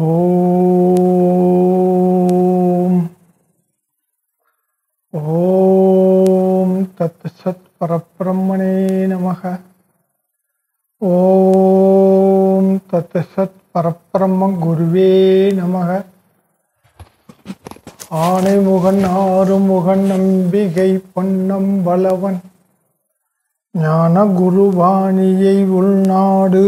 ஓம். ஓம் தத் சத் பரபிரம்மணே நமக. ஓம் தத் சத் பரபிரம்ம குருவே நமக. ஆனைமுகன் ஆறுமுகன் நம்பிகை பொன்னம்பலவன் ஞான குருவாணியை உள்நாடு.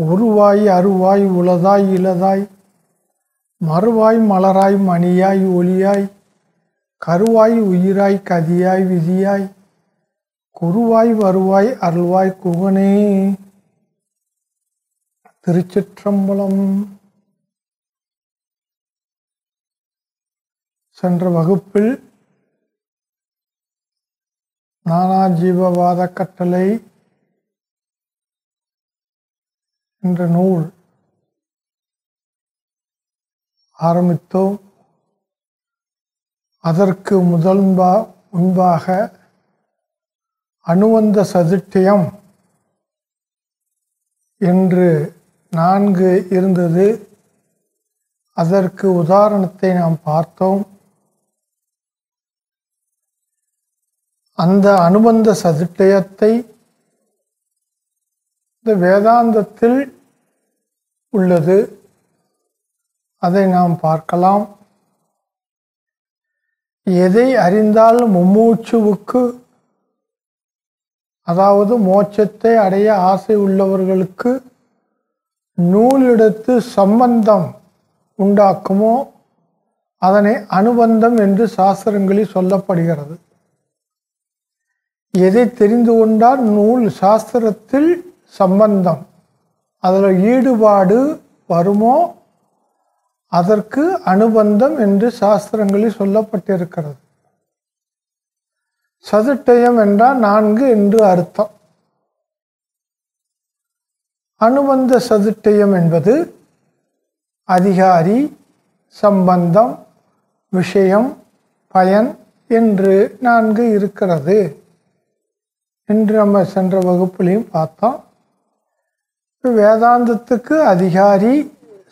உருவாய் அருவாய் உளதாய் இளதாய் மறுவாய் மலராய் மணியாய் ஒளியாய் கருவாய் உயிராய் கதியாய் விதியாய் குருவாய் வருவாய் அருள்வாய் குகனே. திருச்சிற்றம்பலம். சென்ற வகுப்பில் நானா ஜீவவாத கட்டளை என்ற நூல் ஆரம்பித்தோம் அதற்கு முதல் முன்பாக அணுவந்த சதுஷ்டயம் என்று நான்கு இருந்தது. அதற்கு உதாரணத்தை நாம் பார்த்தோம். அந்த அனுபந்த சதுட்டயத்தை இந்த வேதாந்தத்தில் உள்ளது. அதை நாம் பார்க்கலாம். எதை அறிந்தால் மும்மூச்சுவுக்கு அதாவது மோட்சத்தை அடைய ஆசை உள்ளவர்களுக்கு நூலிடத்து சம்பந்தம் உண்டாக்குமோ? அதனை அனுபந்தம் என்று சாஸ்திரங்களில் சொல்லப்படுகிறது. எதை தெரிந்து கொண்டால் நூல் சாஸ்திரத்தில் சம்பந்தம். அதில் ஈடுபாடு வருமோ? அதற்கு அனுபந்தம் என்று சாஸ்திரங்களில் சொல்லப்பட்டிருக்கிறது. சதுட்டயம் என்றால் நான்கு என்று அர்த்தம். அனுபந்த சதுட்டயம் என்பது அதிகாரி சம்பந்தம் விஷயம் பயன் என்று நான்கு இருக்கிறது. என்று நம்ம சென்ற வகுப்புலையும் பார்த்தோம். வேதாந்தத்துக்கு அதிகாரி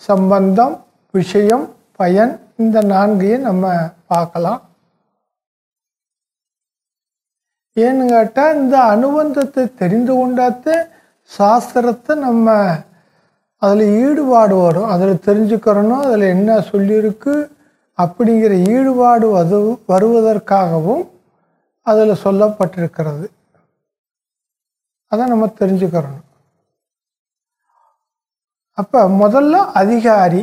சம்பந்தம் விஷயம் பயன் இந்த நான்கையும் நம்ம பார்க்கலாம். ஏன்னு கேட்டால் இந்த அனுபந்தத்தை தெரிந்து கொண்டாத்த சாஸ்திரத்தை நம்ம அதில் ஈடுபாடு வரும். அதில் தெரிஞ்சுக்கிறணும் அதில் என்ன சொல்லியிருக்கு அப்படிங்கிற ஈடுபாடு வது வருவதற்காகவும் அதில் சொல்லப்பட்டிருக்கிறது. அதை நம்ம தெரிஞ்சுக்கிறணும். அப்போ முதல்ல அதிகாரி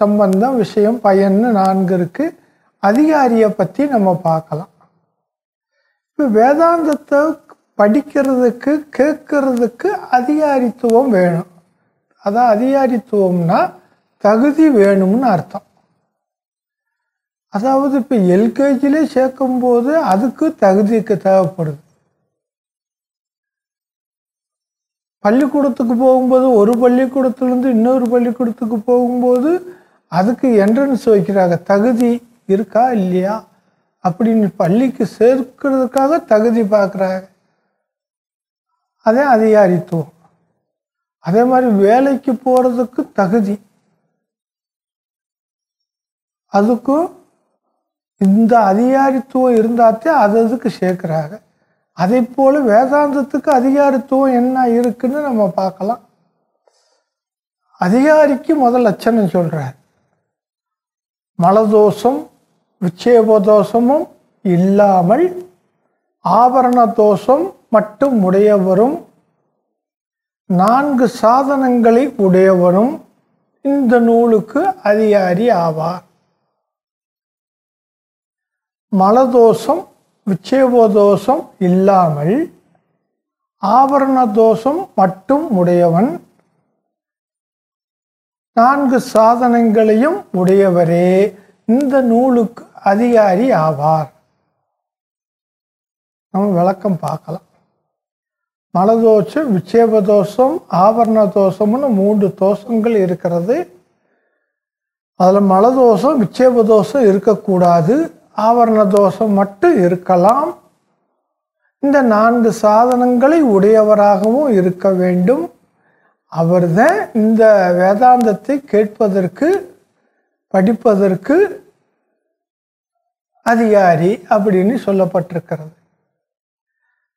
சம்பந்தம் விஷயம் பயன்னு நான்கு இருக்குது அதிகாரியை பற்றி நம்ம பார்க்கலாம். இப்போ வேதாந்தத்தை படிக்கிறதுக்கு கேட்கறதுக்கு அதிகாரித்துவம் வேணும். அதான் அதிகாரித்துவம்னா தகுதி வேணும்னு அர்த்தம். அதாவது இப்போ எல்கேஜிலே சேர்க்கும்போது அதுக்கு தகுதிக்கு தேவைப்படுது. பள்ளிக்கூடத்துக்கு போகும்போது ஒரு பள்ளிக்கூடத்துலேருந்து இன்னொரு பள்ளிக்கூடத்துக்கு போகும்போது அதுக்கு என்ட்ரன்ஸ் வைக்கிறாங்க. தகுதி இருக்கா? இல்லையா? அப்படின்னு பள்ளிக்கு சேர்க்கிறதுக்காக தகுதி பார்க்குறாங்க. அதே அதிகாரித்துவம். அதே மாதிரி வேலைக்கு போகிறதுக்கு தகுதி. அதுக்கும் இந்த அதிகாரித்துவம் இருந்தாத்தே அது அதுக்கு சேர்க்குறாங்க. அதே போல் வேதாந்தத்துக்கு அதிகாரித்துவம் என்ன இருக்குன்னு நம்ம பார்க்கலாம். அதிகாரிக்கு முதல் லட்சணம் சொல்கிறார் மலதோஷம் விட்சேபதோஷமும் இல்லாமல் ஆபரண தோஷம் மட்டும் உடையவரும் நான்கு சாதனங்களை உடையவரும் இந்த நூலுக்கு அதிகாரி ஆவார். மலதோஷம் விட்சேபதோஷம் இல்லாமல் ஆபரண தோஷம் மட்டும் உடையவன். நான்கு சாதனங்களையும் உடையவரே. இந்த நூலுக்கு அதிகாரி ஆவார். நம்ம விளக்கம் பார்க்கலாம். மலதோஷம் விட்சேப தோஷம் ஆபரண தோஷம்னு மூன்று தோஷங்கள் இருக்கிறது. அதில் மலதோஷம் விட்சேப தோஷம் இருக்கக்கூடாது. ஆவரண தோஷம் மட்டும் இருக்கலாம். இந்த நான்கு சாதனங்களை உடையவராகவும் இருக்க வேண்டும். அவர்தான் இந்த வேதாந்தத்தை கேட்பதற்கு படிப்பதற்கு அதிகாரி அப்படின்னு சொல்லப்பட்டிருக்கிறது.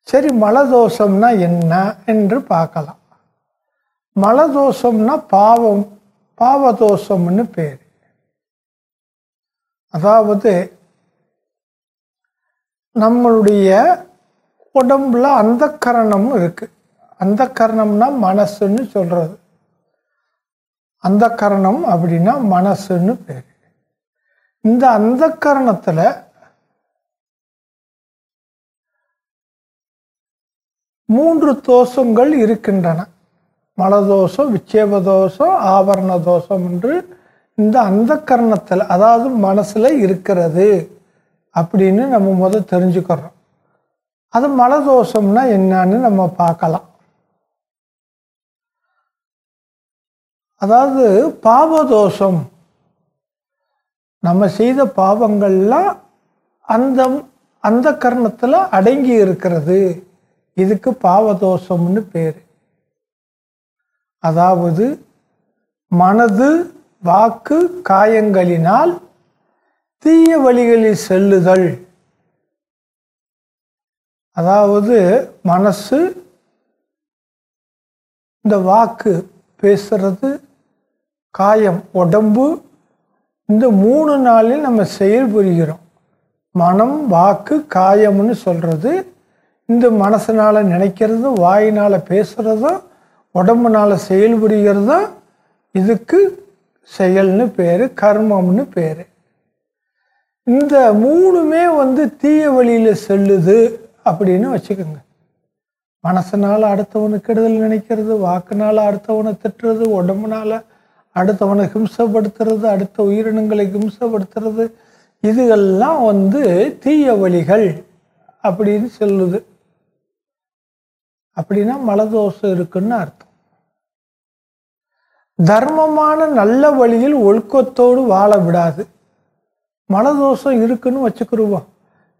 சரி மலதோஷம்னா என்ன என்று பார்க்கலாம். மலதோஷம்னா பாவம் பாவதோஷம்னு பேர். அதாவது நம்மளுடைய உடம்புல அந்த கரணம் இருக்குது அந்த கரணம்னா மனசுன்னு சொல்கிறது அந்த கரணம் அப்படின்னா மனசுன்னு பேர். இந்த அந்த கரணத்தில் மூன்று தோஷங்கள் இருக்கின்றன. மலதோஷம் விட்சேப தோஷம் ஆவரண தோஷம் என்று இந்த அந்த கரணத்தில் அதாவது மனசில் இருக்கிறது. அப்படின்னு நம்ம முதல் தெரிஞ்சுக்கிறோம். அது மலதோஷம்னா என்னன்னு நம்ம பார்க்கலாம். அதாவது பாவதோஷம் நம்ம செய்த பாவங்கள்லாம் அந்த அந்த கர்ணத்தில் அடங்கி இருக்கிறது. இதுக்கு பாவதோஷம்னு பேர். அதாவது மனது வாக்கு காயங்களினால் தீய வழிகளில் செல்லுதல். அதாவது மனசு இந்த வாக்கு பேசுறது காயம் உடம்பு இந்த மூணு நாளில் நம்ம செயல்புரிகிறோம் மனம் வாக்கு காயம்னு சொல்கிறது இந்த மனசினால் நினைக்கிறதும் வாயினால் பேசுகிறதும் உடம்புனால் உடம்புனால செயல்புரிகிறதும் இதுக்கு செயல்னு பேர் கர்மம்னு பேர். இந்த மூணுமே வந்து தீய வழியில் செல்லுது அப்படின்னு வச்சுக்கோங்க. மனசனால் அடுத்தவனை கெடுதல் நினைக்கிறது வாக்குனால் அடுத்தவனை திட்டுறது உடம்புனால அடுத்தவனை ஹிம்சப்படுத்துறது அடுத்த உயிரினங்களை ஹிம்சப்படுத்துறது இதுகெல்லாம் வந்து தீய வழிகள் அப்படின்னு சொல்லுது. அப்படின்னா மலதோஷம் இருக்குன்னு அர்த்தம். தர்மமான நல்ல வழியில் ஒழுக்கத்தோடு வாழ விடாது. மலதோஷம் இருக்குன்னு வச்சுக்கிருவோம்.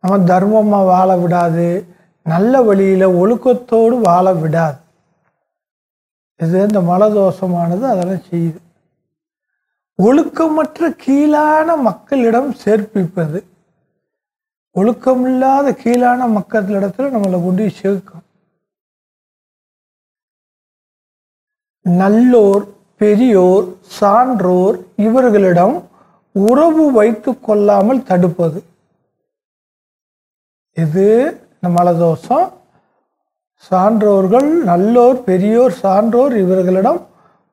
நம்ம தர்மமா வாழ விடாது. நல்ல வழியில ஒழுக்கத்தோடு வாழ விடாது. இது இந்த மலதோஷமானது அதெல்லாம் செய்யுது. ஒழுக்கமற்ற கீழான மக்களிடம் சேர்ப்பிப்பது. ஒழுக்கமில்லாத கீழான மக்களிடத்துல நம்மளை கொண்டு சேர்க்கும். நல்லோர் பெரியோர் சான்றோர் இவர்களிடம் உறவு வைத்து கொள்ளாமல் தடுப்பது. இது இந்த மலதோஷம் சான்றோர்கள் நல்லோர் பெரியோர் சான்றோர் இவர்களிடம்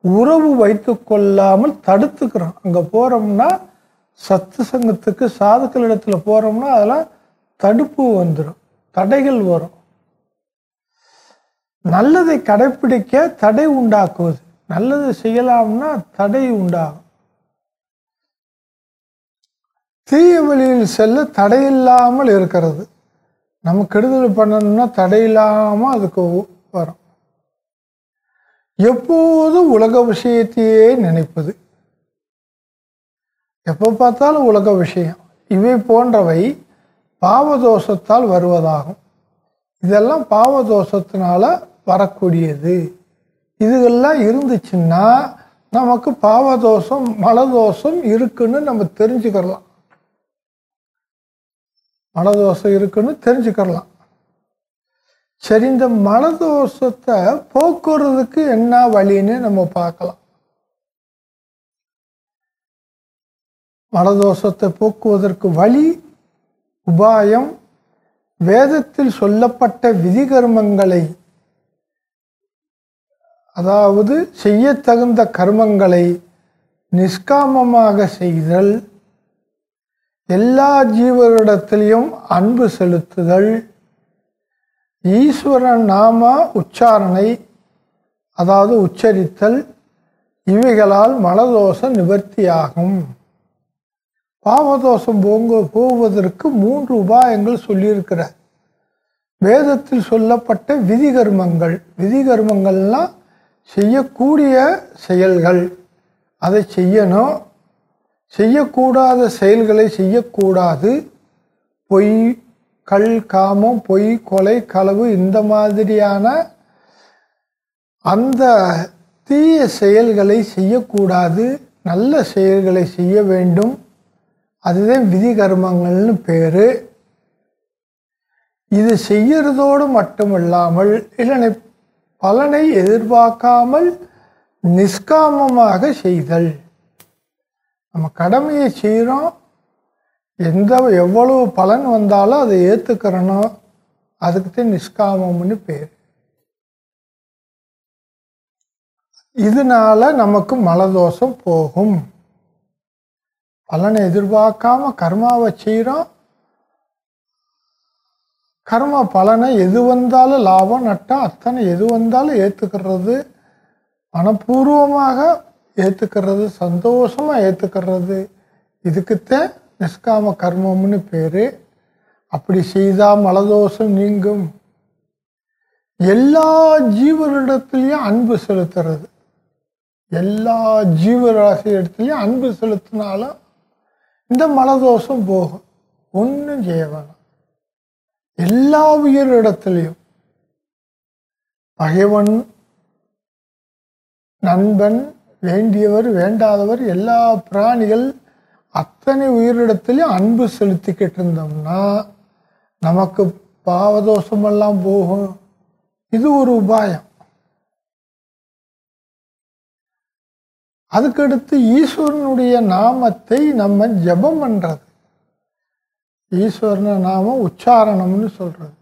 உறவு வைத்து கொள்ளாமல் தடுத்துக்கிறோம். அங்கே போகிறோம்னா சத்து சங்கத்துக்கு சாதுக்களிடத்துல போகிறோம்னா அதெல்லாம் தடுப்பு வந்துடும் தடைகள் வரும். நல்லதை கடைப்பிடிக்க தடை உண்டாக்குவது. நல்லது செய்யலாம்னா தடை உண்டாகும். தீய வழியில் செல்ல தடையில்லாமல் இருக்கிறது. நம்ம கெடுதல் பண்ணணும்னா தடையில்லாமல் அதுக்கு வரும். எப்போதும் உலக விஷயத்தையே நினைப்பது. எப்போ பார்த்தாலும் உலக விஷயம். இவை போன்றவை பாவதோஷத்தால் வருவதாகும். இதெல்லாம் பாவதோஷத்தினால வரக்கூடியது. இதுகெல்லாம் இருந்துச்சுன்னா நமக்கு பாவதோஷம் மலதோஷம் இருக்குன்னு நம்ம தெரிஞ்சுக்கலாம் மலதோஷம் இருக்குன்னு தெரிஞ்சுக்கிறலாம். சரி இந்த மலதோஷத்தை போக்குறதுக்கு என்ன வழின்னு நம்ம பார்க்கலாம். மலதோஷத்தை போக்குவதற்கு வழி உபாயம் வேதத்தில் சொல்லப்பட்ட விதிகர்மங்களை அதாவது செய்ய தகுந்த கர்மங்களை நிஷ்காமமாக செய்தல் எல்லா ஜீவரிடத்திலையும் அன்பு செலுத்துதல். ஈஸ்வரன் நாம உச்சாரணை அதாவது உச்சரித்தல் இவைகளால் மலதோஷம் நிவர்த்தியாகும். பாவதோஷம் போங்க போவதற்கு மூன்று உபாயங்கள் சொல்லியிருக்கிறார். வேதத்தில் சொல்லப்பட்ட விதிகர்மங்கள். விதிகர்மங்கள்லாம் செய்யக்கூடிய செயல்கள். அதை செய்யணும் செய்யக்கூடாத செயல்களை செய்யக்கூடாது. பொய் கல் காமம் பொய் கொலை களவு இந்த மாதிரியான அந்த தீய செயல்களை செய்யக்கூடாது. நல்ல செயல்களை செய்ய வேண்டும். அதுதான் விதி கர்மங்கள்னு பேர். இது செய்யறதோடு மட்டுமில்லாமல் இல்லை பலனை எதிர்பார்க்காமல் நிஷ்காமமாக செய்தல். நம்ம கடமையை செய்கிறோம் எந்த எவ்வளவு பலன் வந்தாலும் அதை ஏற்றுக்கிறணும் அதுக்குத்தான் நிஷ்காமம்னு பேர். இதனால நமக்கு மலதோஷம் போகும். பலனை எதிர்பார்க்காம கர்மாவை செய்கிறோம் கர்ம பலனை எது வந்தாலும் லாபம் நட்டம் அத்தனை எது வந்தாலும் ஏற்றுக்கிறது மனப்பூர்வமாக ஏற்றுக்கிறது சந்தோஷமாக ஏற்றுக்கிறது இதுக்குத்தான் நிஷ்காம கர்மம்னு பேர். அப்படி செய்தால் மலதோஷம் நீங்கும். எல்லா ஜீவரிடத்துலையும் அன்பு செலுத்துறது. எல்லா ஜீவராசி இடத்துலையும் அன்பு செலுத்தினாலும் இந்த மலதோஷம் போகும். ஒன்றும் செய்ய வேணாம். எல்லா உயிரிடத்துலையும். பகைவன் நண்பன் வேண்டியவர் வேண்டாதவர் எல்லா பிராணிகள் அத்தனை உயிரிடத்திலையும் அன்பு செலுத்திக்கிட்டு இருந்தோம்னா நமக்கு பாவதோஷமெல்லாம் போகும். இது ஒரு உபாயம். அதுக்கடுத்து ஈஸ்வரனுடைய நாமத்தை நம்ம ஜபம் பண்ணுறது ஈஸ்வரன நாமம் உச்சாரணம்னு சொல்கிறது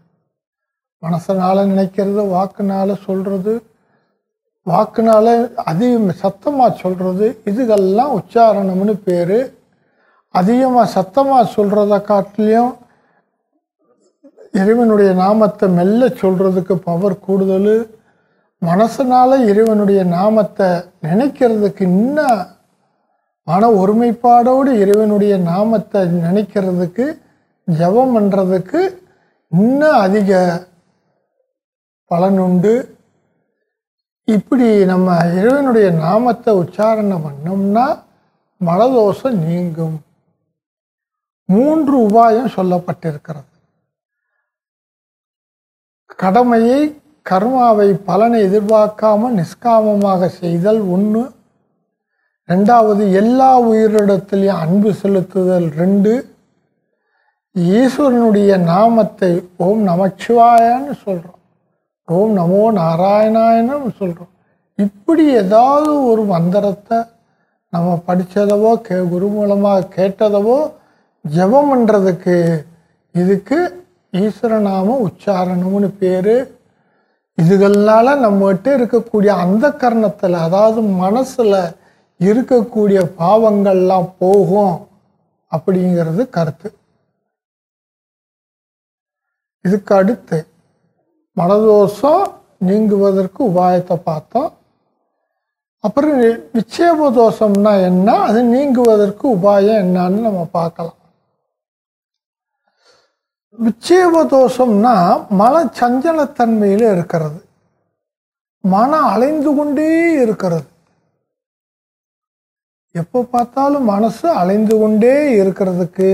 மனசனால் நினைக்கிறது வாக்குனால் சொல்கிறது வாக்குனால அதிகம் சத்தமாக சொல்கிறது இதுகெல்லாம் உச்சாரணம்னு பேர். அதிகமாக சத்தமாக சொல்கிறத காட்டிலையும் இறைவனுடைய நாமத்தை மெல்ல சொல்கிறதுக்கு பவர் கூடுதல். மனசனால் இறைவனுடைய நாமத்தை நினைக்கிறதுக்கு இன்னும் மன ஒருமைப்பாடோடு இறைவனுடைய நாமத்தை நினைக்கிறதுக்கு ஜபம் பண்ணுறதுக்கு இன்னும் அதிக பலனுண்டு இப்படி நம்ம இறைவனுடைய நாமத்தை உச்சாரணம் பண்ணோம்னா மலதோஷம் நீங்கும். மூன்று உபாயம் சொல்லப்பட்டிருக்கிறது. கடமையை கர்மாவை பலனை எதிர்பார்க்காம நிஷ்காமமாக செய்தல் ஒன்று ரெண்டாவது எல்லா உயிரிடத்திலையும் அன்பு செலுத்துதல் ரெண்டு. ஈஸ்வரனுடைய நாமத்தை ஓம் நமச்சிவாயான்னு சொல்கிறோம் ஓம் நமோ நாராயணாயணம் சொல்கிறோம் இப்படி ஏதாவது ஒரு மந்திரத்தை நம்ம படித்ததவோ கே குரு மூலமாக கேட்டதவோ ஜபம் பண்ணுறதுக்கு இதுக்கு ஈஸ்வரநாம உச்சாரணம்னு பேர். இதுகள்னால நம்மகிட்ட இருக்கக்கூடிய அந்த கரணத்தில் அதாவது மனசில் இருக்கக்கூடிய பாவங்கள்லாம் போகும் அப்படிங்கிறது கருத்து. இதுக்கு அடுத்து மனதோஷம் நீங்குவதற்கு உபாயத்தை பார்த்தோம். அப்புறம் நிச்சேப தோஷம்னா என்ன? அது நீங்குவதற்கு உபாயம் என்னன்னு நம்ம பார்க்கலாம். விட்சேப தோஷம்னா மன சஞ்சலத்தன்மையில் இருக்கிறது. மனம் அலைந்து கொண்டே இருக்கிறது. எப்போ பார்த்தாலும் மனசு அலைந்து கொண்டே இருக்கிறதுக்கு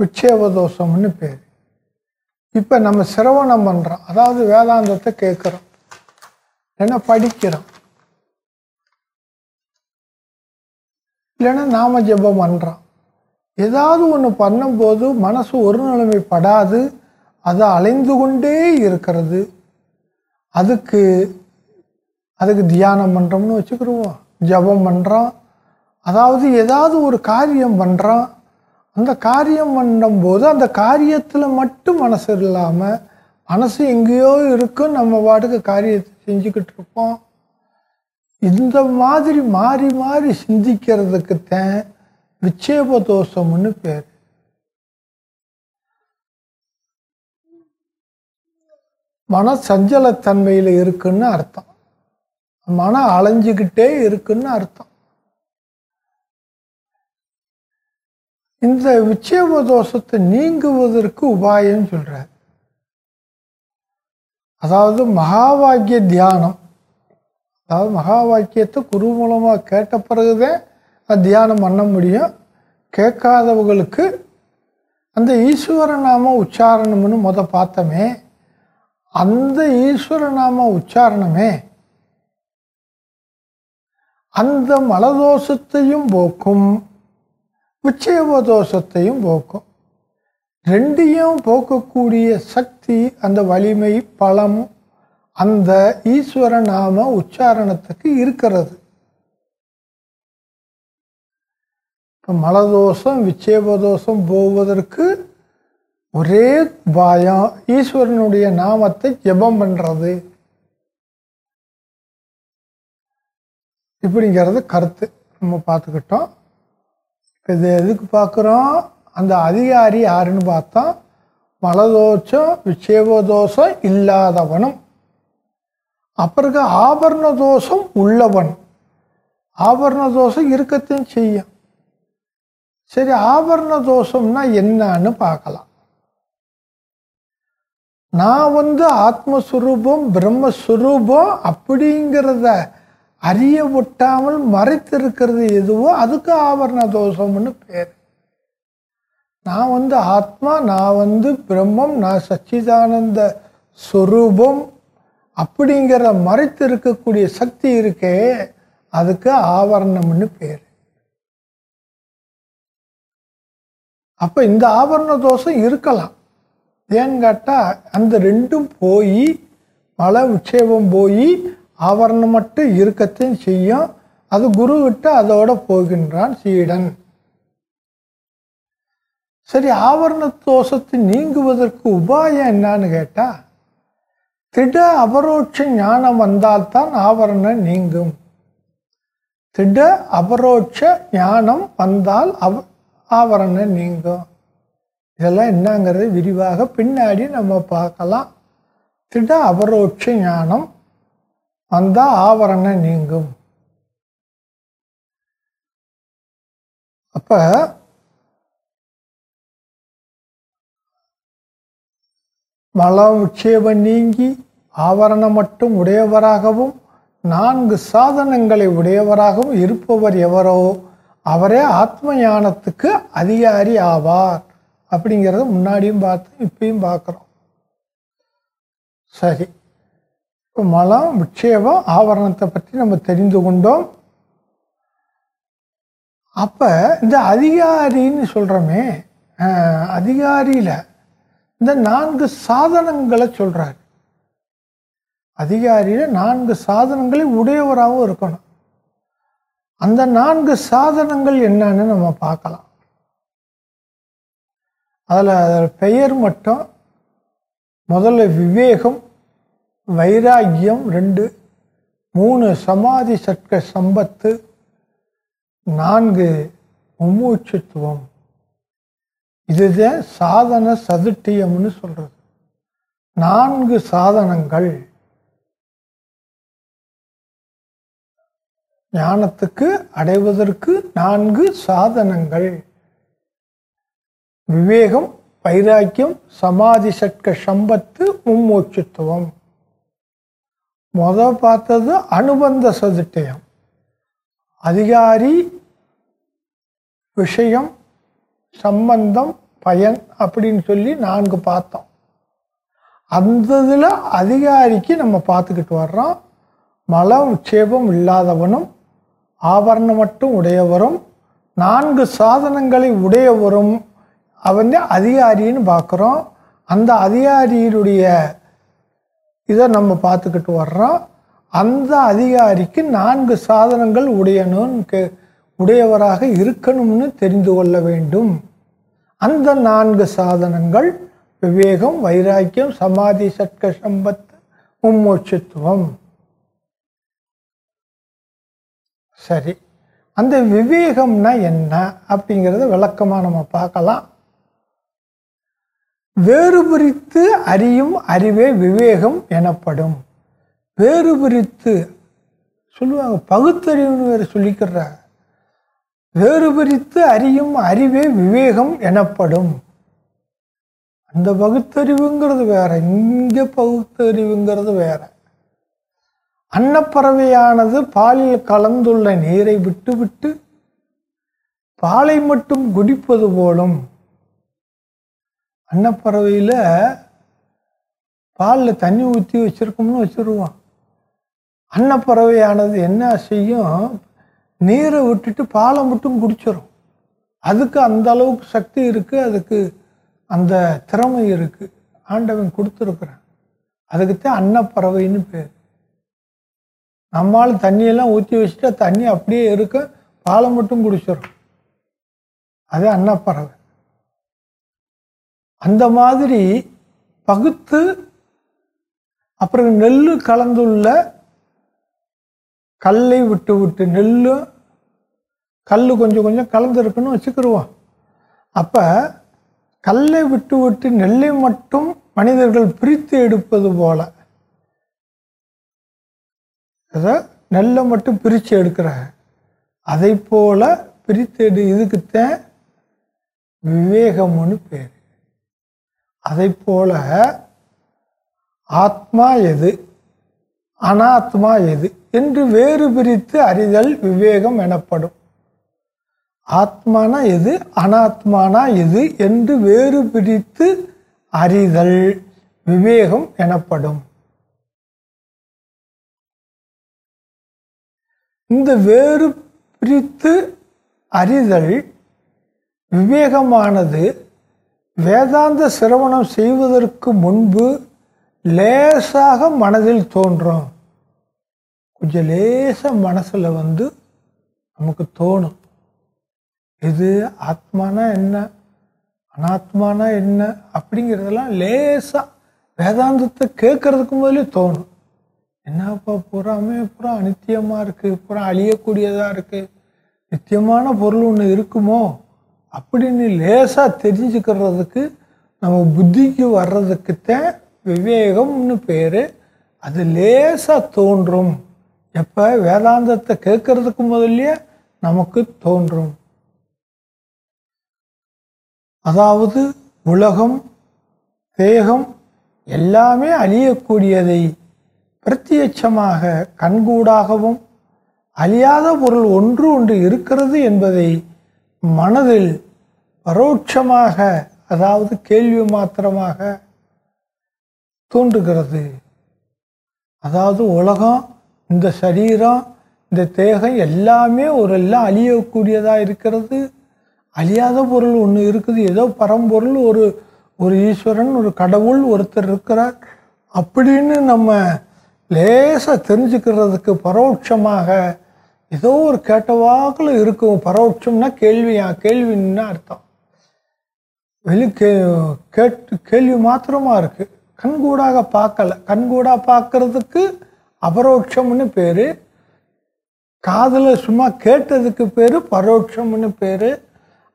விட்சேப தோஷம்னு பேர். இப்போ நம்ம சிரவணம் பண்ணுறோம் அதாவது வேதாந்தத்தை கேட்குறோம். இல்லைன்னா படிக்கிறோம். இல்லைன்னா நாம ஜெபம் பண்ணுறோம் ஏதாவது ஒன்று பண்ணும்போது மனசு ஒரு நிலைமைப்படாது. அது அலைந்து கொண்டே இருக்கிறது. அதுக்கு அதுக்கு தியானம் பண்ணுறோம்னு வச்சுக்கிடுவோம் ஜபம் பண்ணுறோம் அதாவது ஏதாவது ஒரு காரியம் பண்ணுறோம் அந்த காரியம் பண்ணும்போது அந்த காரியத்தில் மட்டும் மனசு இல்லாமல் மனசு எங்கேயோ இருக்கும் நம்ம பாட்டுக்கு காரியத்தை செஞ்சுக்கிட்டு இருப்போம். இந்த மாதிரி மாறி மாறி சிந்திக்கிறதுக்குத்தான் விட்சேப தோஷம்னு பேர். மன சஞ்சலத்தன்மையில் இருக்குன்னு அர்த்தம். மனம் அலைஞ்சுக்கிட்டே இருக்குன்னு அர்த்தம். இந்த விட்சேப தோஷத்தை நீங்குவதற்கு உபாயம் சொல்கிறார் அதாவது மகாபாக்கிய தியானம். அதாவது மகா வாக்கியத்தை குரு மூலமாக கேட்ட பிறகுதான் அது தியானம் பண்ண முடியும். கேட்காதவங்களுக்கு அந்த ஈஸ்வர நாம உச்சாரணம்னு முத பார்த்தோமே. அந்த ஈஸ்வர நாம உச்சாரணமே. அந்த மலதோஷத்தையும் போக்கும். விட்சேப தோஷத்தையும் போக்கும். ரெண்டையும் போக்கக்கூடிய சக்தி அந்த வலிமை பலம் அந்த ஈஸ்வர நாம உச்சாரணத்துக்கு இருக்கிறது. இப்போ மலதோஷம் விட்சேபதோஷம் போவதற்கு ஒரே உபாயம் ஈஸ்வரனுடைய நாமத்தை ஜெபம் பண்ணுறது இப்படிங்கிறது கருத்து. நம்ம பார்த்துக்கிட்டோம். இது எதுக்கு பார்க்குறோம்? அந்த அதிகாரி யாருன்னு பார்த்தா மலதோஷம் விட்சேபதோஷம் இல்லாதவனும். அப்புறம் ஆபரண தோஷம் உள்ளவன். ஆபரண தோஷம் இருக்கத்தையும் செய்யும். சரி ஆபரண தோஷம்னா என்னன்னு பார்க்கலாம். நான் வந்து ஆத்மஸ்வரூபம் பிரம்மஸ்வரூபம் அப்படிங்கிறத அறிய விட்டாமல் மறைத்திருக்கிறது எதுவோ அதுக்கு ஆவரண தோஷம்னு பேர். நான் வந்து ஆத்மா நான் வந்து பிரம்மம் நான் சச்சிதானந்த ஸ்வரூபம் அப்படிங்கிற மறைத்து இருக்கக்கூடிய சக்தி இருக்கே அதுக்கு ஆவரணம்னு பேர். அப்ப இந்த ஆவரண தோஷம் இருக்கலாம். ஏன்னு கேட்டா அந்த ரெண்டும் போய் மல விட்சேபம் போய் ஆவரணம் மட்டும் இருக்கத்தையும் செய்யும். அது குரு விட்டு அதோட போகின்றான் சீடன். சரி ஆவரண தோஷத்தை நீங்குவதற்கு உபாயம் என்னன்னு கேட்டா திட அபரோட்ச ஞானம் வந்தால்தான் ஆவரணம் நீங்கும். திட அபரோட்ச ஞானம் வந்தால் அவ ஆவரணம் நீங்கும். இதெல்லாம் என்னங்கிறது விரிவாக பின்னாடி நம்ம பார்க்கலாம். திட அபரோட்ச ஞானம் வந்தால் ஆவரணம் நீங்கும். அப்ப மலம் உட்சேபம் நீங்கி ஆவரணம் மட்டும் உடையவராகவும் நான்கு சாதனங்களை உடையவராகவும் இருப்பவர் எவரோ அவரே ஆத்ம ஞானத்துக்கு அதிகாரி ஆவார். அப்படிங்கிறத முன்னாடியும் பார்த்து இப்பயும் பார்க்குறோம். சரி. மலம் விட்சேபம் ஆவரணத்தை பற்றி நம்ம தெரிந்து கொண்டோம். அப்போ இந்த அதிகாரின்னு சொல்கிறோமே அதிகாரியில் இந்த நான்கு சாதனங்களை சொல்கிறார் அதிகாரியில் நான்கு சாதனங்களை உடையவராகவும் இருக்கணும். அந்த நான்கு சாதனங்கள் என்னன்னு நம்ம பார்க்கலாம். அதில் பெயர் மட்டும் முதல்ல விவேகம் வைராக்கியம் ரெண்டு மூணு சமாதி சட்க சம்பத்து நான்கு மும்மூச்சுத்துவம். இதுதான் சாதன சதுட்டியம்னு சொல்கிறது நான்கு சாதனங்கள். ஞானத்துக்கு அடைவதற்கு நான்கு சாதனங்கள். விவேகம் வைராக்கியம் சமாதி சட்க சம்பத்து மும்மூச்சுத்துவம். மொதல் பார்த்தது அனுபந்த சதுட்டயம் அதிகாரி விஷயம் சம்பந்தம் பயன் அப்படின்னு சொல்லி நான்கு பார்த்தோம். அந்த இதில் அதிகாரிக்கு நம்ம பார்த்துக்கிட்டு வர்றோம். மல உட்சேபம் இல்லாதவனும் ஆபரணம் மட்டும் உடையவரும் நான்கு சாதனங்களை உடையவரும் அவன் அதிகாரின்னு பார்க்குறோம். அந்த அதிகாரியினுடைய இதை நம்ம பார்த்துக்கிட்டு வர்றோம். அந்த அதிகாரிக்கு நான்கு சாதனங்கள் உடையணும்னு கே உடையவராக இருக்கணும்னு தெரிந்து கொள்ள வேண்டும். அந்த நான்கு சாதனங்கள் விவேகம் வைராக்கியம் சமாதி சட்க சம்பத்து மும்மோட்சத்துவம். சரி. அந்த விவேகம்னா என்ன அப்படிங்கிறத விளக்கமாக நம்ம பார்க்கலாம். வேறுபிரித்து அறியும் அறிவே விவேகம் எனப்படும். வேறுபிரித்து சொல்லுவாங்க பகுத்தறிவுன்னு வேறு சொல்லிக்கிறாங்க. வேறுபிரித்து அறியும் அறிவே விவேகம் எனப்படும். அந்த பகுத்தறிவுங்கிறது வேற இங்க பகுத்தறிவுங்கிறது வேற. அன்னப்பறவையானது பாலில் கலந்துள்ள நீரை விட்டுவிட்டு பாலை மட்டும் குடிப்பது போலும் அன்னப்பறவையில் பாலில் தண்ணி ஊற்றி வச்சுருக்கோம்னு வச்சுருவோம். அன்னப்பறவையானது என்ன செய்யும்? நீரை விட்டுட்டு பாலை மட்டும் குடிச்சிடும் அதுக்கு அந்த அளவுக்கு சக்தி இருக்குது அதுக்கு அந்த திறமை இருக்குது ஆண்டவன் கொடுத்துருக்குறான். அதுக்குத்தான் அன்னப்பறவைன்னு பேர். நம்மால் தண்ணியெல்லாம் ஊற்றி வச்சுட்டா தண்ணி அப்படியே இருக்கும் பாலை மட்டும் குடிச்சிடும் அது அன்னப்பறவை. அந்த மாதிரி பகுத்து அப்புறம் நெல் கலந்துள்ள கல்லை விட்டு விட்டு நெல்லும் கல் கொஞ்சம் கொஞ்சம் கலந்துருக்குன்னு வச்சுக்கிடுவோம் அப்போ கல்லை விட்டு விட்டு நெல்லை மட்டும் மனிதர்கள் பிரித்து எடுப்பது போல. அதை நெல்லை மட்டும் பிரித்து எடுக்கிறாங்க அதை போல் பிரித்து எடு இதுக்குத்தான் விவேகம்னு பேர். அதை போல ஆத்மா எது? அனாத்மா எது? என்று வேறு பிரித்து அறிதல் விவேகம் எனப்படும். ஆத்மானா எது? அனாத்மானா எது? என்று வேறு பிரித்து அறிதல் விவேகம் எனப்படும். இந்த வேறு பிரித்து அறிதல் விவேகமானது வேதாந்த சிரவணம் செய்வதற்கு முன்பு லேசாக மனதில் தோன்றும். கொஞ்சம் லேசாக மனசில் வந்து நமக்கு தோணும். இது ஆத்மானா என்ன? அனாத்மானா என்ன? அப்படிங்கிறதெல்லாம் லேசாக வேதாந்தத்தை கேட்கறதுக்கு முதலே தோணும். என்னப்பா புறாமே பூரா அனித்தியமாக இருக்குது பூரா அழியக்கூடியதாக இருக்குது நித்தியமான பொருள் ஒன்று இருக்குமோ? அப்படின்னு லேசாக தெரிஞ்சுக்கிறதுக்கு நம்ம புத்திக்கு வர்றதுக்குத்தான் விவேகம்னு பேர். அது லேசாக தோன்றும். எப்போ? வேதாந்தத்தை கேட்கறதுக்கு முதல்லயே நமக்கு தோன்றும். அதாவது உலகம் தேகம் எல்லாமே அழியக்கூடியதை பிரத்யட்சமாக கண்கூடாகவும் அழியாத பொருள் ஒன்று ஒன்று இருக்கிறது என்பதை மனதில் பரோட்சமாக அதாவது கேள்வி மாத்திரமாக தூண்டுகிறது அதாவது உலகம் இந்த சரீரம் இந்த தேகம் எல்லாமே ஒரு எல்லாம் அழியக்கூடியதாக இருக்கிறது. அழியாத பொருள் ஒன்று இருக்குது. ஏதோ பரம்பொருள் ஒரு ஒரு ஈஸ்வரன் ஒரு கடவுள் ஒருத்தர் இருக்கிறார். அப்படின்னு நம்ம லேசாக தெரிஞ்சுக்கிறதுக்கு பரோட்சமாக ஏதோ ஒரு கேட்டவாக்கில் இருக்கும். பரோட்சம்னா கேள்வியா கேள்வின்னு அர்த்தம். வெளி கே கேட்டு கேள்வி மாத்திரமா இருக்கு. கண்கூடாக பார்க்கல. கண்கூடாக பார்க்கறதுக்கு அபரோட்சம்னு பேர். காதில் சும்மா கேட்டதுக்கு பேர் பரோட்சம்னு பேர்.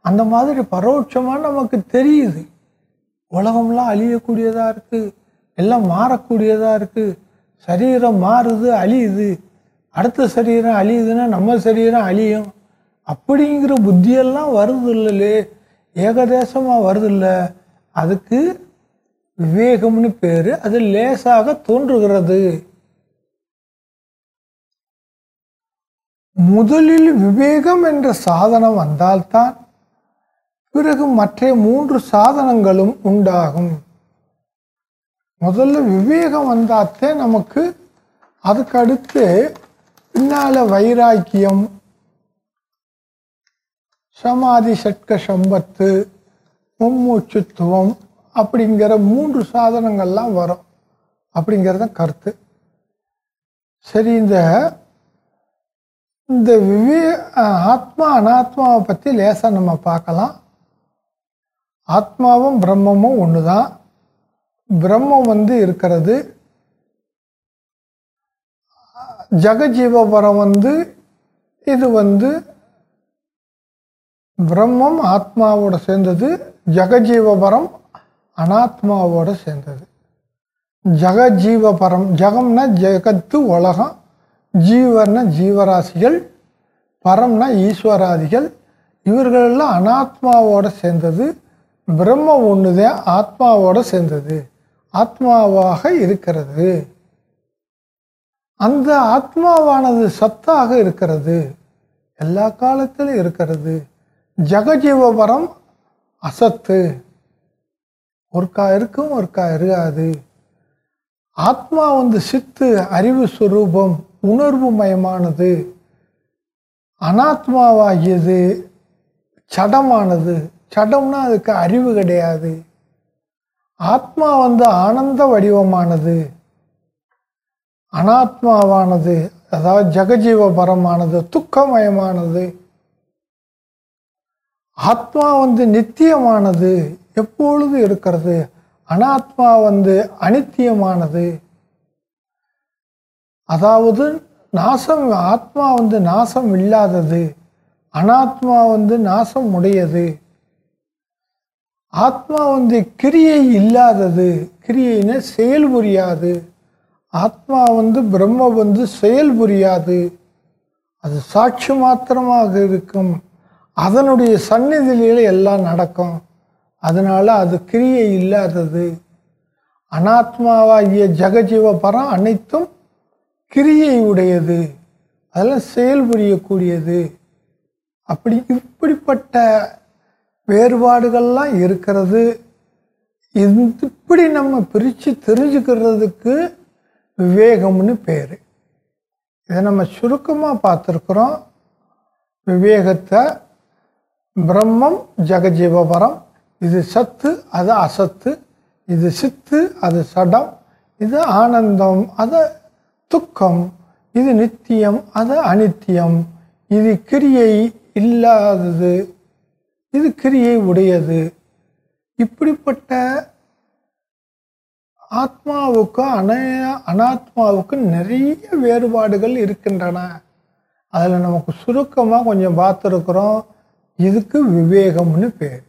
அந்த மாதிரி பரோட்சமாக நமக்கு தெரியுது. உலகம்லாம் அழியக்கூடியதாக இருக்குது எல்லாம் மாறக்கூடியதாக இருக்குது சரீரம் மாறுது அழியுது. அடுத்த சரீரம் அழியுதுன்னா நம்ம சரீரம் அழியும். அப்படிங்கிற புத்தியெல்லாம் வருது இல்லைலே ஏகதேசமாக வருது இல்லை அதுக்கு விவேகம்னு பேர் அது லேசாக தோன்றுகிறது. முதலில் விவேகம் என்ற சாதனம் வந்தால்தான் பிறகு மற்ற மூன்று சாதனங்களும் உண்டாகும். முதல்ல விவேகம் வந்தாத்தே நமக்கு அதுக்கு அடுத்து பின்னால வைராக்கியம் சமாதி சட்க சம்பத்து மும்மூச்சுத்துவம் அப்படிங்கிற மூன்று சாதனங்கள்லாம் வரும். அப்படிங்கிறத கருத்து. சரி இந்த இந்த விவே ஆத்மா அனாத்மாவை பற்றி லேசாக நம்ம பார்க்கலாம். ஆத்மாவும் பிரம்மமும் ஒன்று தான் பிரம்மம் வந்து இருக்கிறது ஜெகஜீவபரம் வந்து இது வந்து பிரம்மம் ஆத்மாவோட சேர்ந்தது ஜெகஜீவபரம் அனாத்மாவோட சேர்ந்தது. ஜெகஜீவபரம் ஜெகம்னா ஜெகத்து உலகம் ஜீவர்னா ஜீவராசிகள் பரம்னா ஈஸ்வராதிகள் இவர்களெல்லாம் அனாத்மாவோட சேர்ந்தது பிரம்மம் ஒன்றுதான் ஆத்மாவோட சேர்ந்தது ஆத்மாவாக இருக்கிறது. அந்த ஆத்மாவானது சத்தாக இருக்கிறது. எல்லா காலத்திலும் இருக்கிறது. ஜெகஜீவபரம் அசத்து. ஒருக்கா இருக்கும் ஒருக்கா இருக்காது. ஆத்மா வந்து சித்து அறிவு சுரூபம் உணர்வு மயமானது அனாத்மாவாகியது சடமானது. சடம்னா அதுக்கு அறிவு கிடையாது. ஆத்மா வந்து ஆனந்த வடிவமானது. அனாத்மாவானது அதாவது ஜெகஜீவபரமானது துக்கமயமானது ஆத்மா வந்து நித்தியமானது எப்பொழுது இருக்கிறது? அனாத்மா வந்து அனித்தியமானது. அதாவது நாசம் ஆத்மா வந்து நாசம் இல்லாதது அனாத்மா வந்து நாசம் உடையது. ஆத்மா வந்து கிரியை இல்லாதது கிரியைன்னு செயல் புரியாது. ஆத்மா வந்து பிரம்ம வந்து செயல் புரியாது. அது சாட்சி மாத்திரமாக இருக்கும். அதனுடைய சந்நிதியில எல்லாம் நடக்கும். அதனால அது கிரியை இல்லாதது. அனாத்மாவாகிய ஜெகஜீவ பரம் அனைத்தும் கிரியை உடையது. அதெல்லாம் செயல் புரியக்கூடியது. அப்படி இப்படிப்பட்ட வேறுபாடுகள்லாம் இருக்கிறது. இப்படி நம்ம பிரித்து தெரிஞ்சுக்கிறதுக்கு விவேகம்னு பேர். இதை நம்ம சுருக்கமாக பார்த்துருக்குறோம். விவேகத்தை பிரம்மம் ஜெகஜீவபரம் இது சத்து அது அசத்து இது சித்து அது சடம் இது ஆனந்தம் அது துக்கம் இது நித்தியம் அது அனித்தியம் இது கிரியை இல்லாதது இது கிரியை உடையது. இப்படிப்பட்ட ஆத்மாவுக்கும் அனய அனாத்மாவுக்கும் நிறைய வேறுபாடுகள் இருக்கின்றன. அதில் நமக்கு சுருக்கமாக கொஞ்சம் பார்த்துருக்குறோம். இதுக்கு விவேகம்னு பேர்.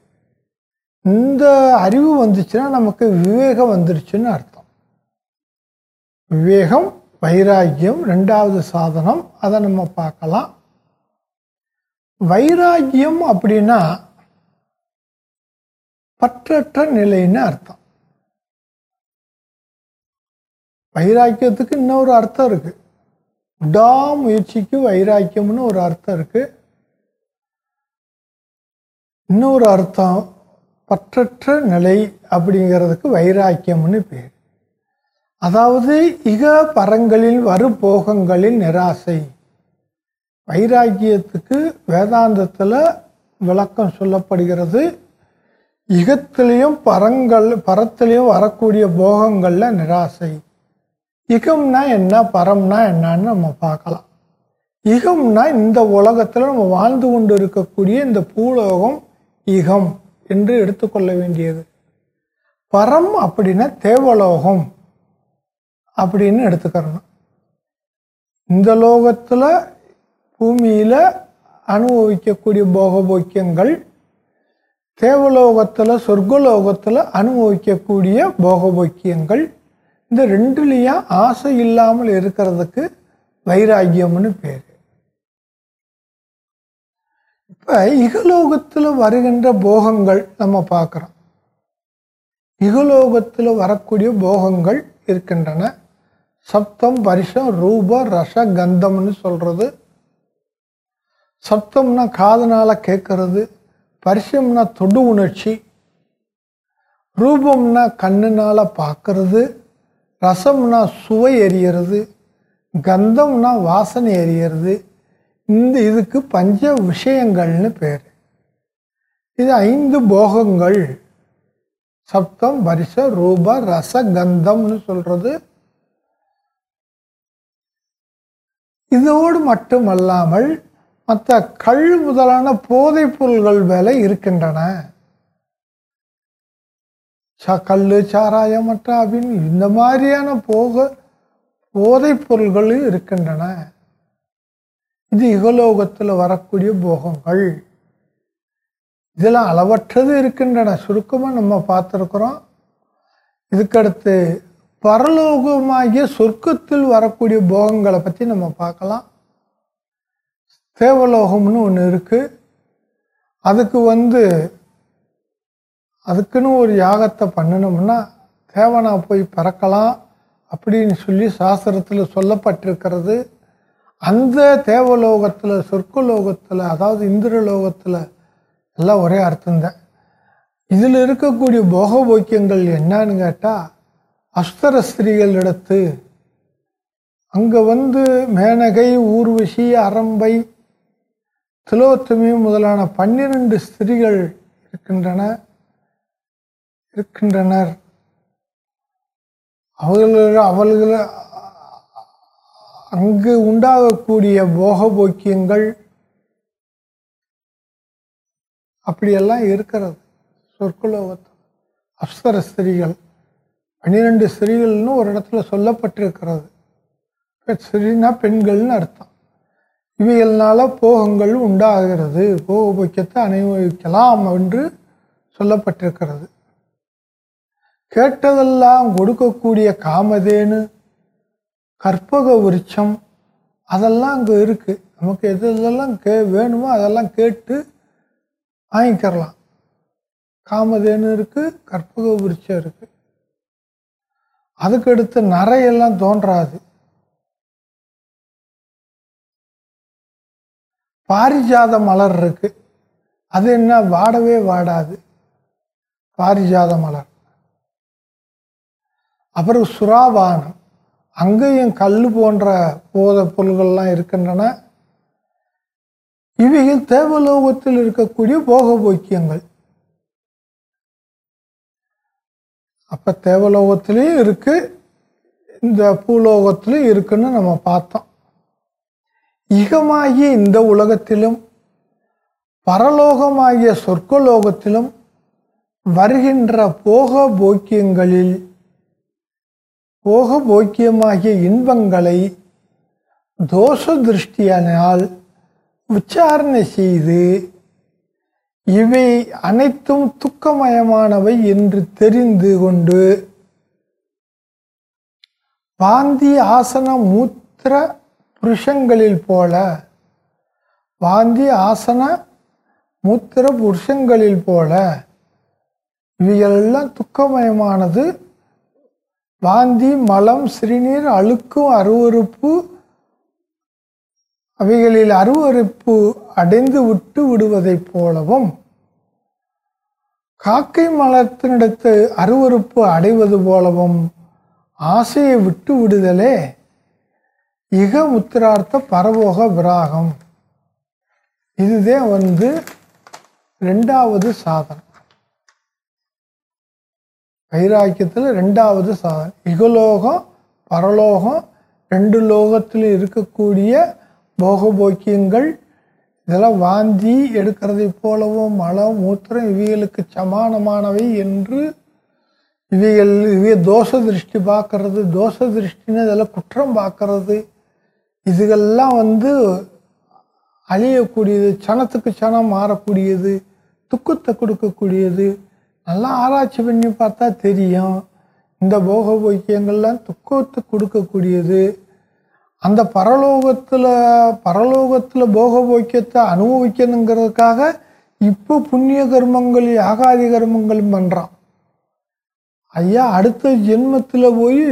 இந்த அறிவு வந்துச்சுன்னா நமக்கு விவேகம் வந்துருச்சுன்னு அர்த்தம். விவேகம் வைராக்கியம் ரெண்டாவது சாதனம் அதை நம்ம பார்க்கலாம். வைராக்கியம் அப்படின்னா பற்றற்ற நிலைன்னு அர்த்தம். வைராக்கியத்துக்கு இன்னொரு அர்த்தம் இருக்குது விடாமுயற்சிக்கு வைராக்கியம்னு ஒரு அர்த்தம் இருக்குது இன்னொரு அர்த்தம் பற்றற்ற நிலை அப்படிங்கிறதுக்கு வைராக்கியம்னு பேர். அதாவது இக பரங்களில் வருபோகங்களில் நிராசை. வைராக்கியத்துக்கு வேதாந்தத்தில் விளக்கம் சொல்லப்படுகிறது இகத்திலையும் பரங்கள் பரத்திலையும் வரக்கூடிய போகங்களில் நிராசை. இகம்னா என்ன பரம்னா என்னன்னு நம்ம பார்க்கலாம். இகம்னா இந்த உலகத்தில் நம்ம வாழ்ந்து கொண்டு இருக்கக்கூடிய இந்த பூலோகம் இகம் என்று எடுத்துக்கொள்ள வேண்டியது. பரம் அப்படின்னா தேவலோகம் அப்படின்னு எடுத்துக்கிறணும். இந்த லோகத்தில் பூமியில் அனுபவிக்கக்கூடிய போகபோக்கியங்கள் தேவலோகத்தில் சொர்க்கலோகத்தில் அனுபவிக்கக்கூடிய போகபோக்கியங்கள் இந்த ரெண்டுலேயும் ஆசை இல்லாமல் இருக்கிறதுக்கு வைராக்கியம்னு பேர். இப்போ இகலோகத்தில் வருகின்ற போகங்கள் நம்ம பார்க்குறோம். இகலோகத்தில் வரக்கூடிய போகங்கள் இருக்கின்றன. சப்தம் பரிசம் ரூப ரச கந்தம்னு சொல்கிறது சப்தம்னா காதனால் கேட்கறது. பரிசம்னா தொடு உணர்ச்சி. ரூபம்னா கண்ணுனால் பார்க்கறது. ரசம்னா சுவை எரியறது கந்தம்னா வாசனை எரியறது. இந்த இதுக்கு பஞ்ச விஷயங்கள்னு பேர். இது ஐந்து போகங்கள். சப்தம் பரிச ரூப ரச கந்தம்னு சொல்கிறது இதோடு மட்டுமல்லாமல் மற்ற கள் முதலான போதைப் பொருள்கள் வேலை இருக்கின்றன. ச- கல் சாராயம் அப்படின்னு இந்த மாதிரியான போக போதைப் பொருள்களும் இருக்கின்றன. இது இகலோகத்தில் வரக்கூடிய போகங்கள். இதெல்லாம் அளவற்றது இருக்கின்றன. சுருக்கமாக நம்ம பார்த்துருக்குறோம். இதுக்கடுத்து பரலோகமாகிய சொர்க்கத்தில் வரக்கூடிய போகங்களை பற்றி நம்ம பார்க்கலாம். தேவலோகம்னு ஒன்று இருக்குது அதுக்கு வந்து அதுக்குன்னு ஒரு யாகத்தை பண்ணினோம்னா தேவனா போய் பறக்கலாம் அப்படின்னு சொல்லி சாஸ்திரத்தில் சொல்லப்பட்டிருக்கிறது. அந்த தேவலோகத்தில் சொர்க்கலோகத்தில் அதாவது இந்திரலோகத்தில் எல்லாம் ஒரே அர்த்தம்தான். இதில் இருக்கக்கூடிய போக போக்கியங்கள் என்னன்னு கேட்டால் அஸ்தர ஸ்திரீகளிடத்து அங்கே வந்து மேனகை ஊர்வசி அரம்பை திலோத்தமி முதலான பன்னிரண்டு ஸ்திரீகள் இருக்கின்றன. இருக்கின்றனர். அவர்கள் அவர்கள் அங்கு உண்டாகக்கூடிய போக போக்கியங்கள் அப்படியெல்லாம் இருக்கிறது. சொற்குலோகத்தில் அப்சர ஸ்திரீகள் பன்னிரெண்டு ஸ்திரிகள்னு ஒரு இடத்துல சொல்லப்பட்டிருக்கிறது. ஸ்திரீனா பெண்கள்னு அர்த்தம். இவைகள்னால போகங்கள் உண்டாகிறது. போக போக்கியத்தை அனுபவிக்கலாம் என்று சொல்லப்பட்டிருக்கிறது. கேட்டதெல்லாம் கொடுக்கக்கூடிய காமதேனு கற்பக விருட்சம் அதெல்லாம் அங்கே இருக்குது நமக்கு எது எதெல்லாம் கே வேணுமோ அதெல்லாம் கேட்டு வாங்கிக்கிறலாம். காமதேனு இருக்குது கற்பக விருட்சம் இருக்குது அதுக்கடுத்து நரையெல்லாம் தோன்றாது. பாரிஜாத மலர் இருக்கு. அது என்ன? வாடவே வாடாது. பாரிஜாத மலர். அப்புறம் சுறாபானம் அங்கேயும் கல் போன்ற போத பொருள்கள்லாம் இருக்கின்றன. இவைகள் தேவலோகத்தில் இருக்கக்கூடிய போக போக்கியங்கள். அப்ப தேவலோகத்திலையும் இருக்கு இந்த பூலோகத்திலையும் இருக்குன்னு நம்ம பார்த்தோம். இகமாகிய இந்த உலகத்திலும் பரலோகமாகிய சொர்க்கலோகத்திலும் வருகின்ற போக போக்கியங்களில் போக போக்கியமாகிய இன்பங்களை தோஷ திருஷ்டியானால் உச்சாரணை செய்து இவை அனைத்தும் துக்கமயமானவை என்று தெரிந்து கொண்டு வாந்தி ஆசன மூத்திர புருஷங்களில் போல வாந்தி ஆசன மூத்திர புருஷங்களில் போல இவைகளெல்லாம் துக்கமயமானது வாந்தி மலம் சிறுநீர் அழுக்கும் அருவறுப்பு. அவைகளில் அருவறுப்பு அடைந்து விட்டு விடுவதைப் போலவும் காக்கை மலத்தினிடத்து அருவறுப்பு அடைவது போலவும் ஆசையை விட்டு விடுதலே. இக முத்திரார்த்த பரவோக விராகம். இதுதான் வந்து ரெண்டாவது சாதனம். வைராக்கியத்தில் ரெண்டாவது சாதனை இகலோகம் பரலோகம் ரெண்டு லோகத்தில் இருக்கக்கூடிய போகபோக்கியங்கள் இதெல்லாம் வாந்தி எடுக்கிறதை போலவும் மலம் மூத்திரம் இவைகளுக்கு சமானமானவை என்று இவைகள் இவைய தோஷ திருஷ்டி பார்க்கறது. தோஷ திருஷ்டின்னு இதெல்லாம் குற்றம் பார்க்கறது. இதுகெல்லாம் வந்து அழியக்கூடியது சனத்துக்கு சனம் மாறக்கூடியது துக்கத்தை கொடுக்கக்கூடியது நல்லா ஆராய்ச்சி பண்ணி பார்த்தா தெரியும். இந்த போக போக்கியங்கள்லாம் துக்கத்தை கொடுக்கக்கூடியது. அந்த பரலோகத்தில் பரலோகத்தில் போக போக்கியத்தை அனுபவிக்கணுங்கிறதுக்காக இப்போ புண்ணிய கர்மங்கள் யாகாதி கர்மங்கள் பண்ணுறான் ஐயா அடுத்த ஜென்மத்தில் போய்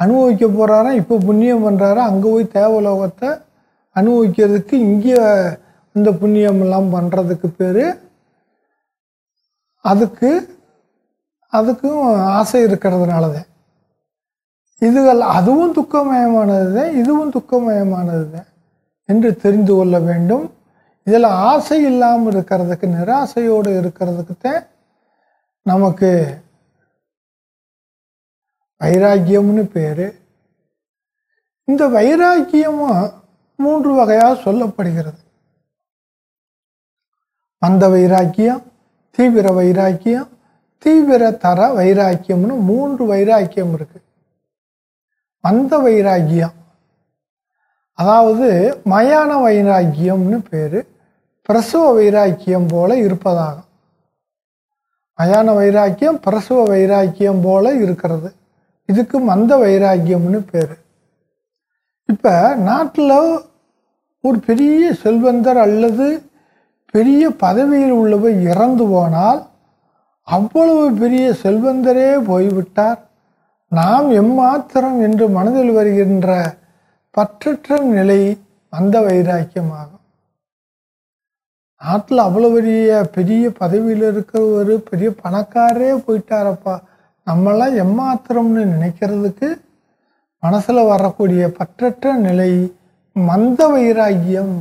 அனுபவிக்க போகிறாராம் இப்போ புண்ணியம் பண்ணுறாரா அங்கே போய் தேவலோகத்தை அனுபவிக்கிறதுக்கு இங்கே இந்த புண்ணியமெல்லாம் பண்ணுறதுக்கு பேர் அதுக்கு அதுக்கும் ஆசை இருக்கிறதுனால தான் இதுகள் அதுவும் துக்கமயமானது தான் இதுவும் துக்கமயமானது தான் என்று தெரிந்து கொள்ள வேண்டும். இதில் ஆசை இல்லாமல் இருக்கிறதுக்கு நிராசையோடு இருக்கிறதுக்கு தான் நமக்கு வைராக்கியம்னு பேர். இந்த வைராக்கியமும் மூன்று வகையாக சொல்லப்படுகிறது. மந்த வைராக்கியம் தீவிர வைராக்கியம் தீவிர தர வைராக்கியம்னு மூன்று வைராக்கியம் இருக்கு. மந்த வைராக்கியம். அதாவது மயான வைராக்கியம்னு பேர். பிரசவ வைராக்கியம் போல இருப்பதாகும் மயான வைராக்கியம் பிரசவ வைராக்கியம் போல இருக்கிறது. இதுக்கு மந்த வைராக்கியம்னு பேர். இப்போ நாட்டில் ஒரு பெரிய செல்வந்தர் அல்லது பெரிய பதவியில் உள்ளவர் இறந்து போனால் அவ்வளவு பெரிய செல்வந்தரே போய்விட்டார். நாம் எம்மாத்திரம் என்று மனதில் வருகின்ற பற்றற்ற நிலை மந்த வைராக்கியமாகும். நாட்டில் அவ்வளோ பெரிய பெரிய பதவியில் இருக்கிற ஒரு பெரிய பணக்காரரே போயிட்டாரப்பா. நம்மளாம் எம்மாத்திரம்னு நினைக்கிறதுக்கு மனசில் வரக்கூடிய பற்றற்ற நிலை மந்த வைராக்கியம்.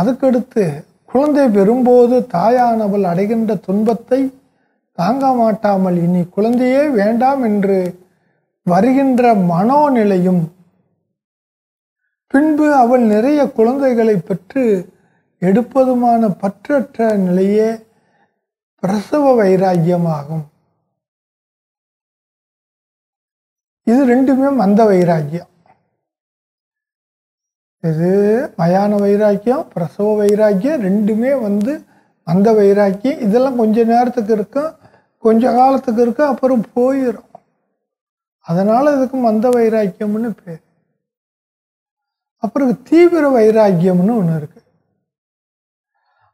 அதுக்கடுத்து குழந்தை பெறும்போது தாயானவள் அடைகின்ற துன்பத்தை தாங்க மாட்டாமல் இனி குழந்தையே வேண்டாம் என்று வருகின்ற மனோநிலையும் பின்பு அவள் நிறைய குழந்தைகளை பெற்று எடுப்பதுமான பற்றற்ற நிலையே பிரசவ வைராக்கியமாகும். இது ரெண்டுமே மந்த வைராக்கியம். இது மயான வைராக்கியம் பிரசவ வைராக்கியம் ரெண்டுமே வந்து மந்த வைராக்கியம் இதெல்லாம் கொஞ்ச நேரத்துக்கு இருக்கும் கொஞ்ச காலத்துக்கு இருக்கும் அப்புறம் போயிடும் அதனால் இதுக்கு மந்த வைராக்கியம்னு பேர். அப்புறம் தீவிர வைராக்கியம்னு ஒன்று இருக்கு.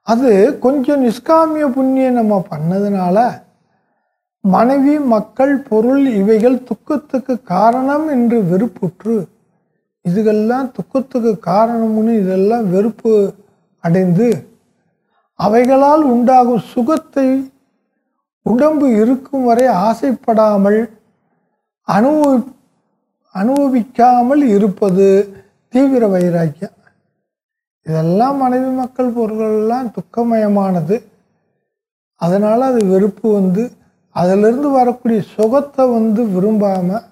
அது கொஞ்சம் நிஷ்காமிய புண்ணியம் நம்ம பண்ணதுனால மனைவி மக்கள் பொருள் இவைகள் துக்கத்துக்கு காரணம் என்று வெறுப்புற்று இதுகள்லாம் துக்கத்துக்கு காரணம்னு இதெல்லாம் வெறுப்பு அடைந்து அவைகளால் உண்டாகும் சுகத்தை உடம்பு இருக்கும் வரை ஆசைப்படாமல் அனுபவி அனுபவிக்காமல் இருப்பது தீவிர வைராக்கியம். இதெல்லாம் மனைவி மக்கள் பொருள்கள்லாம் துக்கமயமானது. அதனால் அது வெறுப்பு வந்து அதிலிருந்து வரக்கூடிய சுகத்தை வந்து விரும்பாமல்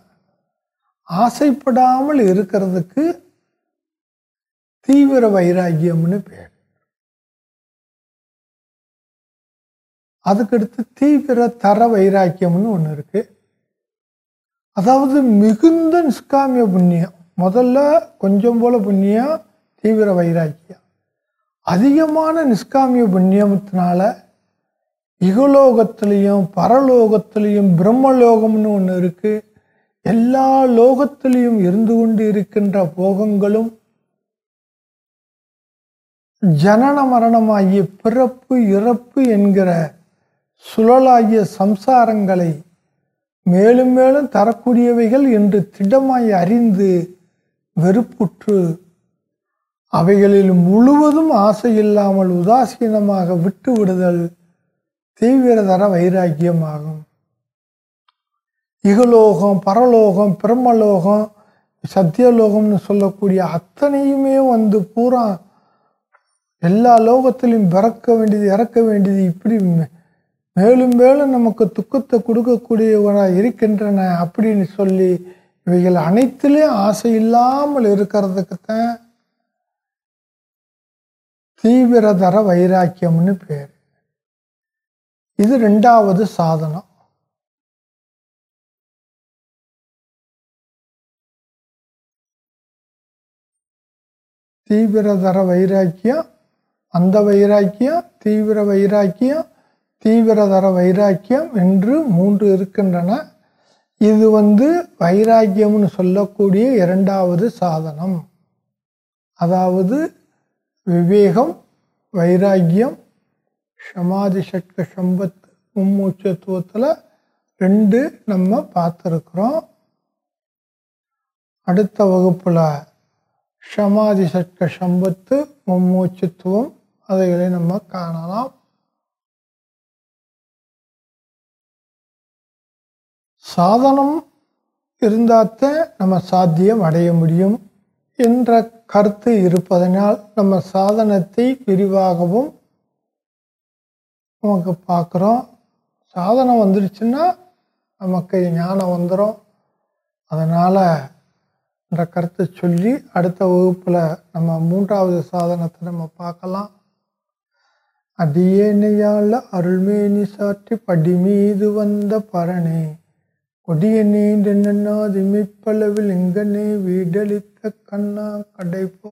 ஆசைப்படாமல் இருக்கிறதுக்கு தீவிர வைராக்கியம்னு பேர். அதுக்கடுத்து தீவிர தர வைராக்கியம்னு ஒன்று இருக்கு. அதாவது மிகுந்த நிஷ்காமிய புண்ணியம். முதல்ல கொஞ்சம் போல புண்ணியம் தீவிர வைராக்கியம். அதிகமான நிஷ்காமிய புண்ணியத்தினால இகலோகத்திலையும் பரலோகத்திலையும் பிரம்மலோகம்னு ஒன்று இருக்குது எல்லா லோகத்திலையும் இருந்து கொண்டு இருக்கின்ற போகங்களும் ஜனன மரணமாகிய பிறப்பு இறப்பு என்கிற சுழலாகிய சம்சாரங்களை மேலும் மேலும் தரக்கூடியவைகள் என்று திடமாய் அறிந்து வெறுப்புற்று அவைகளில் முழுவதும் ஆசை இல்லாமல் உதாசீனமாக விட்டு விடுதல் தீவிரதர வைராக்கியமாகும். இகலோகம் பரலோகம் பிரம்மலோகம் சத்தியலோகம்னு சொல்லக்கூடிய அத்தனையுமே வந்து பூரா எல்லா லோகத்திலையும் பிறக்க வேண்டியது இறக்க வேண்டியது இப்படி மேலும் மேலும் நமக்கு துக்கத்தை கொடுக்கக்கூடியவனாக இருக்கின்றன அப்படின்னு சொல்லி இவைகள் அனைத்திலையும் ஆசை இல்லாமல் இருக்கிறதுக்கு தான் தீவிரதர வைராக்கியம்னு பேர். இது ரெண்டாவது சாதனம். தீவிரதர வைராக்கியம் அந்த வைராக்கியம் தீவிர வைராக்கியம் தீவிரதர வைராக்கியம் என்று மூன்று இருக்கின்றன. இது வந்து வைராக்கியம்னு சொல்லக்கூடிய இரண்டாவது சாதனம். அதாவது விவேகம் வைராக்கியம் சமாதி சட்க சம்பத் மும்மூச்சத்துவத்தில் ரெண்டு நம்ம பார்த்துருக்குறோம். அடுத்த வகுப்பில் சமாதி சட்க சம்பத்து மும்மூச்சுத்துவம். அதைகளை நம்ம காணலாம். சாதனம் இருந்தால்தான் நம்ம சாத்தியம் அடைய முடியும் என்ற கருத்து இருப்பதனால் நம்ம சாதனத்தை விரிவாகவும் நமக்கு பார்க்குறோம். சாதனம் வந்துடுச்சுன்னா நமக்கு ஞானம் வந்துடும் அதனால் என்ற கருத்தை சொல்லி அடுத்த வகுப்பில் நம்ம மூன்றாவது சாதனத்தை நம்ம பார்க்கலாம். அடியேனையால் அருள்மேனி சாற்றி படி மீது வந்த பரணே கொடிய நீண்டென்னாதிமிப்பளவில் இங்கனே வீடளித்த கண்ணா கடைப்போ